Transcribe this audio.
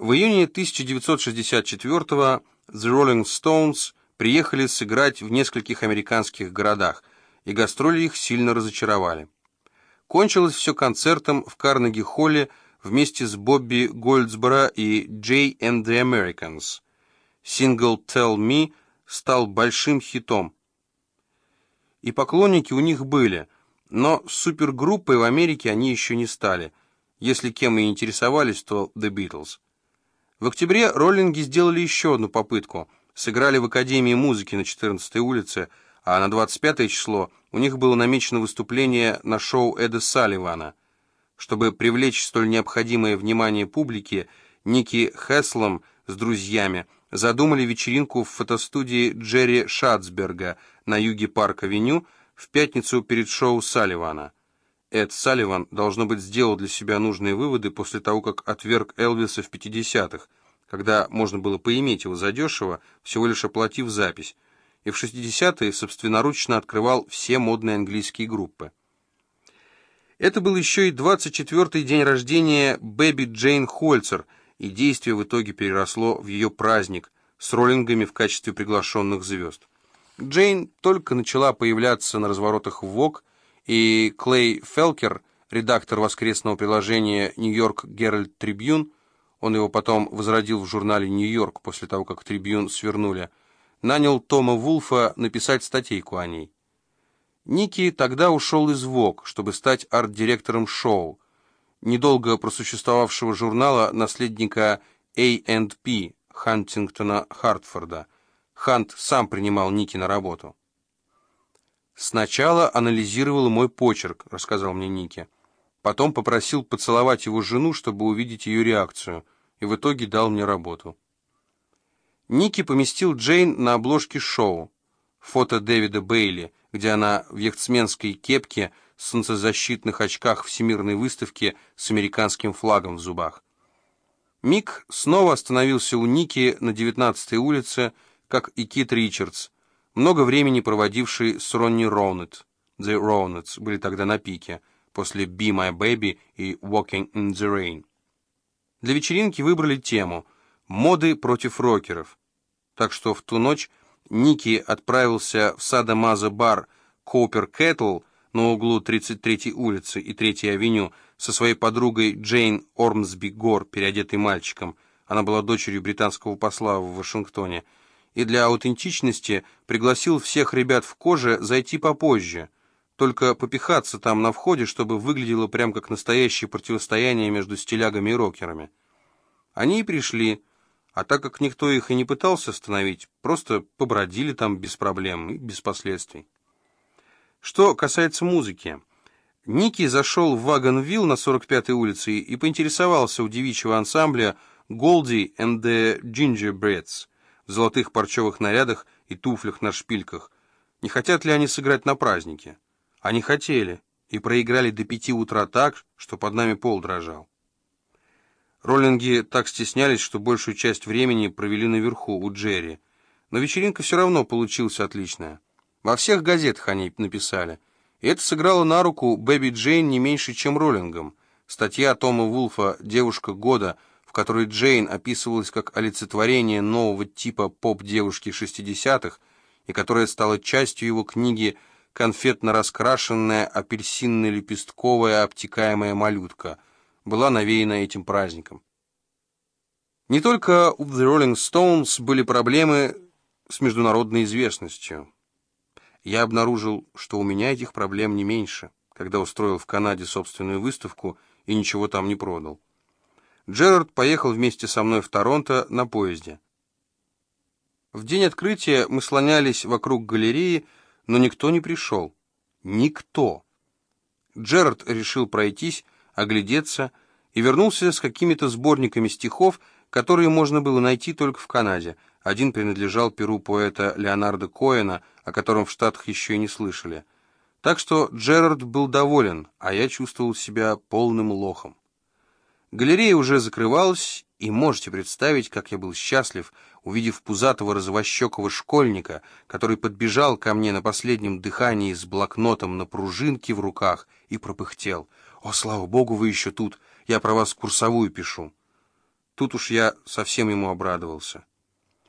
В июне 1964-го The Rolling Stones приехали сыграть в нескольких американских городах, и гастроли их сильно разочаровали. Кончилось все концертом в Карнеги-холле вместе с Бобби Гольдсборо и Jay and the Americans. Сингл «Tell Me» стал большим хитом. И поклонники у них были, но супергруппой в Америке они еще не стали. Если кем и интересовались, то The Beatles. В октябре роллинги сделали еще одну попытку. Сыграли в Академии музыки на 14-й улице, а на 25 число у них было намечено выступление на шоу Эда Салливана. Чтобы привлечь столь необходимое внимание публики, Ники Хеслом с друзьями задумали вечеринку в фотостудии Джерри Шатцберга на юге Парк-авеню в пятницу перед шоу Салливана. Эд Салливан, должно быть, сделал для себя нужные выводы после того, как отверг Элвиса в 50-х, когда можно было поиметь его задешево, всего лишь оплатив запись, и в 60-е собственноручно открывал все модные английские группы. Это был еще и 24-й день рождения Бэби Джейн Хольцер, и действие в итоге переросло в ее праздник с роллингами в качестве приглашенных звезд. Джейн только начала появляться на разворотах ВОК, и Клей Фелкер, редактор воскресного приложения «Нью-Йорк Геральд Трибьюн», он его потом возродил в журнале «Нью-Йорк» после того, как «Трибьюн» свернули, нанял Тома Вулфа написать статейку о ней. Ники тогда ушел из ВОК, чтобы стать арт-директором шоу, недолго просуществовавшего журнала наследника A&P Хантингтона Хартфорда. Хант сам принимал Ники на работу. «Сначала анализировал мой почерк», — рассказал мне Ники. Потом попросил поцеловать его жену, чтобы увидеть ее реакцию, и в итоге дал мне работу. Ники поместил Джейн на обложке шоу. Фото Дэвида Бейли, где она в яхтсменской кепке, солнцезащитных очках всемирной выставки с американским флагом в зубах. Мик снова остановился у Ники на 19-й улице, как и Кит Ричардс, много времени проводивший с Ронни Роунет. The Rownets были тогда на пике, после Be My Baby и Walking in the Rain. Для вечеринки выбрали тему «Моды против рокеров». Так что в ту ночь Ники отправился в Садо-Мазо бар Коупер Кэтл на углу 33-й улицы и 3-й авеню со своей подругой Джейн Ормсби Гор, переодетой мальчиком. Она была дочерью британского посла в Вашингтоне – и для аутентичности пригласил всех ребят в коже зайти попозже, только попихаться там на входе, чтобы выглядело прям как настоящее противостояние между стилягами и рокерами. Они и пришли, а так как никто их и не пытался остановить, просто побродили там без проблем и без последствий. Что касается музыки, Ники зашел в Вагонвилл на 45-й улице и поинтересовался у девичьего ансамбля «Голди and the Gingerbreads», золотых парчевых нарядах и туфлях на шпильках. Не хотят ли они сыграть на празднике? Они хотели и проиграли до пяти утра так, что под нами пол дрожал. Роллинги так стеснялись, что большую часть времени провели наверху, у Джерри. Но вечеринка все равно получилась отличная. Во всех газетах они написали. И это сыграло на руку Бэби Джейн не меньше, чем роллингам. Статья Тома Вулфа «Девушка года» которой Джейн описывалась как олицетворение нового типа поп-девушки 60-х, и которая стала частью его книги «Конфетно-раскрашенная апельсинно-лепестковая обтекаемая малютка», была навеяна этим праздником. Не только у The Rolling Stones были проблемы с международной известностью. Я обнаружил, что у меня этих проблем не меньше, когда устроил в Канаде собственную выставку и ничего там не продал. Джерард поехал вместе со мной в Торонто на поезде. В день открытия мы слонялись вокруг галереи, но никто не пришел. Никто. Джерард решил пройтись, оглядеться и вернулся с какими-то сборниками стихов, которые можно было найти только в Канаде. Один принадлежал перу поэта Леонарда Коэна, о котором в Штатах еще и не слышали. Так что Джерард был доволен, а я чувствовал себя полным лохом. Галерея уже закрывалась, и можете представить, как я был счастлив, увидев пузатого розовощекого школьника, который подбежал ко мне на последнем дыхании с блокнотом на пружинке в руках и пропыхтел. «О, слава богу, вы еще тут! Я про вас курсовую пишу!» Тут уж я совсем ему обрадовался.